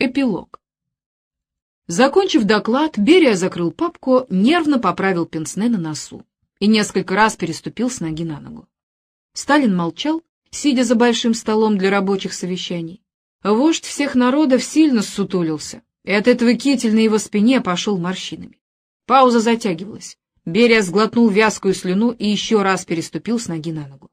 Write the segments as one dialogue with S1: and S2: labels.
S1: Эпилог. Закончив доклад, Берия закрыл папку, нервно поправил пенсне на носу и несколько раз переступил с ноги на ногу. Сталин молчал, сидя за большим столом для рабочих совещаний. Вождь всех народов сильно ссутулился, и от этого китель на его спине пошел морщинами. Пауза затягивалась. Берия сглотнул вязкую слюну и еще раз переступил с ноги на ногу.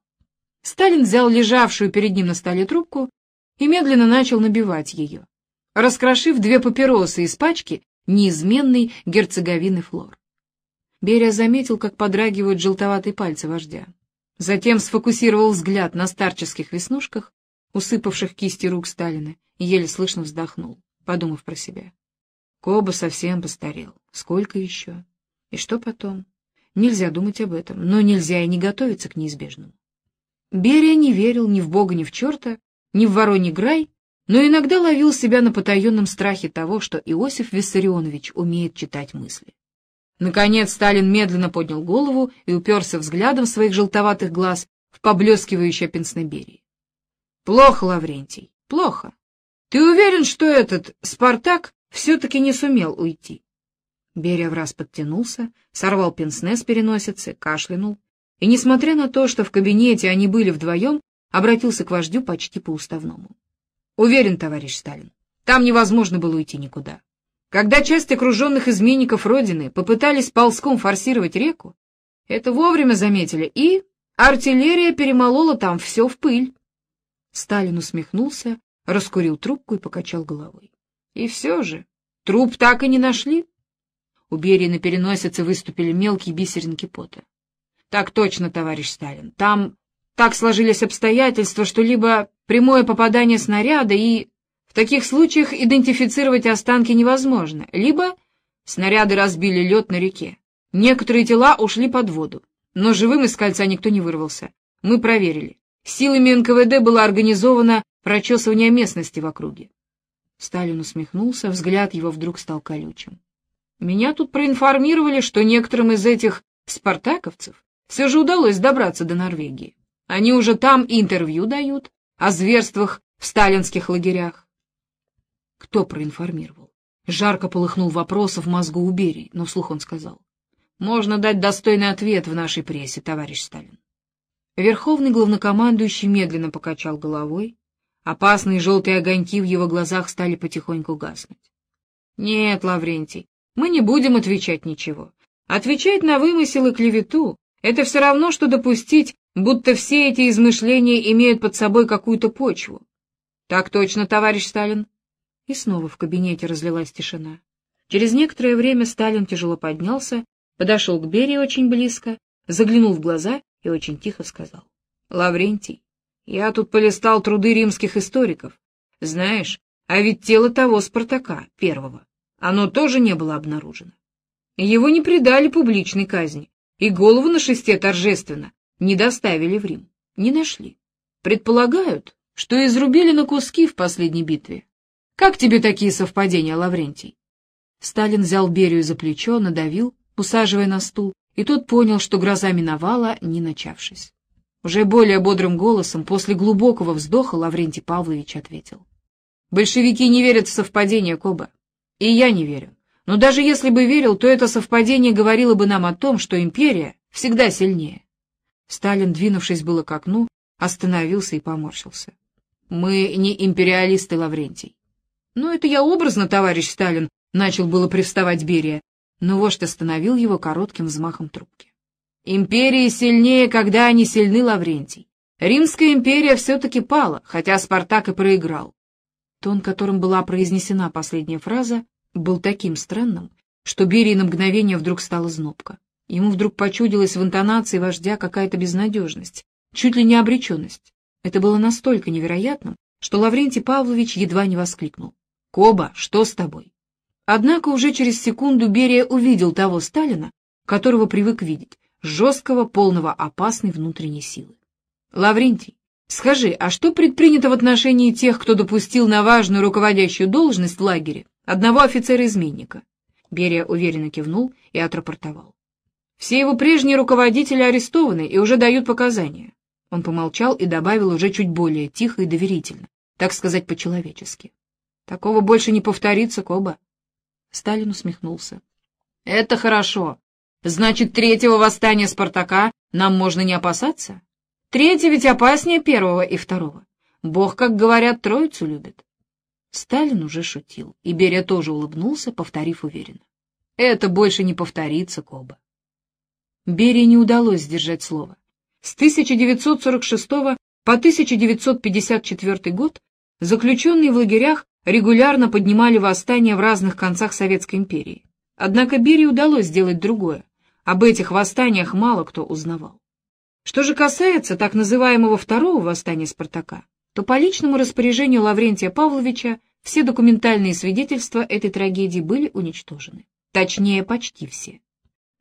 S1: Сталин взял лежавшую перед ним на столе трубку и медленно начал набивать ее, раскрошив две папиросы из пачки неизменной герцоговины флор. Берия заметил, как подрагивают желтоватые пальцы вождя. Затем сфокусировал взгляд на старческих веснушках, усыпавших кисти рук Сталина, и еле слышно вздохнул, подумав про себя. Коба совсем постарел. Сколько еще? И что потом? Нельзя думать об этом, но нельзя и не готовиться к неизбежному. Берия не верил ни в Бога, ни в черта, ни в Вороний Грай, но иногда ловил себя на потаенном страхе того, что Иосиф Виссарионович умеет читать мысли. Наконец Сталин медленно поднял голову и уперся взглядом своих желтоватых глаз в поблескивающее пенсноберие. — Плохо, Лаврентий, плохо. Ты уверен, что этот Спартак все-таки не сумел уйти? Берия враз подтянулся, сорвал пенсне с переносицы, кашлянул, и, несмотря на то, что в кабинете они были вдвоем, обратился к вождю почти по-уставному. — Уверен, товарищ Сталин, там невозможно было уйти никуда. Когда часть окруженных изменников Родины попытались ползком форсировать реку, это вовремя заметили, и артиллерия перемолола там все в пыль. Сталин усмехнулся, раскурил трубку и покачал головой. И все же, труп так и не нашли. У Берии на переносице выступили мелкие бисеринки пота. Так точно, товарищ Сталин. Там так сложились обстоятельства, что либо прямое попадание снаряда и в таких случаях идентифицировать останки невозможно, либо снаряды разбили лед на реке. Некоторые тела ушли под воду, но живым из кольца никто не вырвался. Мы проверили. Силами НКВД было организовано прочесывание местности в округе. Сталин усмехнулся, взгляд его вдруг стал колючим. Меня тут проинформировали, что некоторым из этих спартаковцев все же удалось добраться до Норвегии. Они уже там интервью дают о зверствах в сталинских лагерях. Кто проинформировал? Жарко полыхнул вопрос в мозгу у Берии, но вслух он сказал. Можно дать достойный ответ в нашей прессе, товарищ Сталин. Верховный главнокомандующий медленно покачал головой. Опасные желтые огоньки в его глазах стали потихоньку гаснуть. Нет, Лаврентий, мы не будем отвечать ничего. Отвечать на вымысел и клевету — это все равно, что допустить, будто все эти измышления имеют под собой какую-то почву. Так точно, товарищ Сталин. И снова в кабинете разлилась тишина. Через некоторое время Сталин тяжело поднялся, подошел к Берии очень близко, заглянул в глаза и очень тихо сказал. — Лаврентий, я тут полистал труды римских историков. Знаешь, а ведь тело того Спартака, первого, оно тоже не было обнаружено. Его не предали публичной казни, и голову на шесте торжественно не доставили в Рим, не нашли. Предполагают, что изрубили на куски в последней битве. Как тебе такие совпадения, Лаврентий? Сталин взял Берию за плечо, надавил, усаживая на стул, и тот понял, что гроза миновала, не начавшись. Уже более бодрым голосом, после глубокого вздоха, Лаврентий Павлович ответил. «Большевики не верят в совпадения, Коба. И я не верю. Но даже если бы верил, то это совпадение говорило бы нам о том, что империя всегда сильнее». Сталин, двинувшись было к окну, остановился и поморщился. «Мы не империалисты, Лаврентий. «Ну, это я образно, товарищ Сталин», — начал было привставать Берия, но вождь остановил его коротким взмахом трубки. «Империи сильнее, когда они сильны, Лаврентий. Римская империя все-таки пала, хотя Спартак и проиграл». Тон, которым была произнесена последняя фраза, был таким странным, что Берии на мгновение вдруг стало знобко. Ему вдруг почудилась в интонации вождя какая-то безнадежность, чуть ли не обреченность. Это было настолько невероятным, что Лаврентий Павлович едва не воскликнул. «Коба, что с тобой?» Однако уже через секунду Берия увидел того Сталина, которого привык видеть, жесткого, полного опасной внутренней силы. «Лаврентий, скажи, а что предпринято в отношении тех, кто допустил на важную руководящую должность в лагере одного офицера-изменника?» Берия уверенно кивнул и отрапортовал. «Все его прежние руководители арестованы и уже дают показания». Он помолчал и добавил уже чуть более тихо и доверительно, так сказать, по-человечески. Такого больше не повторится, Коба. Сталин усмехнулся. Это хорошо. Значит, третьего восстания Спартака нам можно не опасаться? Третье ведь опаснее первого и второго. Бог, как говорят, троицу любит. Сталин уже шутил, и Берия тоже улыбнулся, повторив уверенно. Это больше не повторится, Коба. Берии не удалось сдержать слово. С 1946 по 1954 год заключенные в лагерях регулярно поднимали восстания в разных концах Советской империи. Однако Берии удалось сделать другое. Об этих восстаниях мало кто узнавал. Что же касается так называемого второго восстания Спартака, то по личному распоряжению Лаврентия Павловича все документальные свидетельства этой трагедии были уничтожены. Точнее, почти все.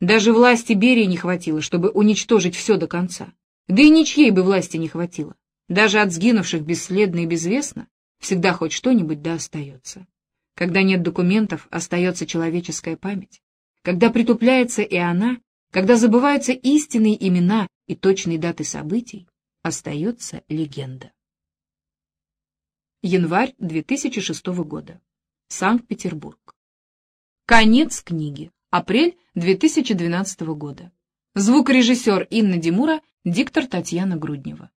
S1: Даже власти Берии не хватило, чтобы уничтожить все до конца. Да и ничьей бы власти не хватило. Даже от сгинувших бесследно и безвестно всегда хоть что-нибудь да остается. Когда нет документов, остается человеческая память. Когда притупляется и она, когда забываются истинные имена и точные даты событий, остается легенда. Январь 2006 года. Санкт-Петербург. Конец книги. Апрель 2012 года. Звукорежиссер Инна Димура, диктор Татьяна Груднева.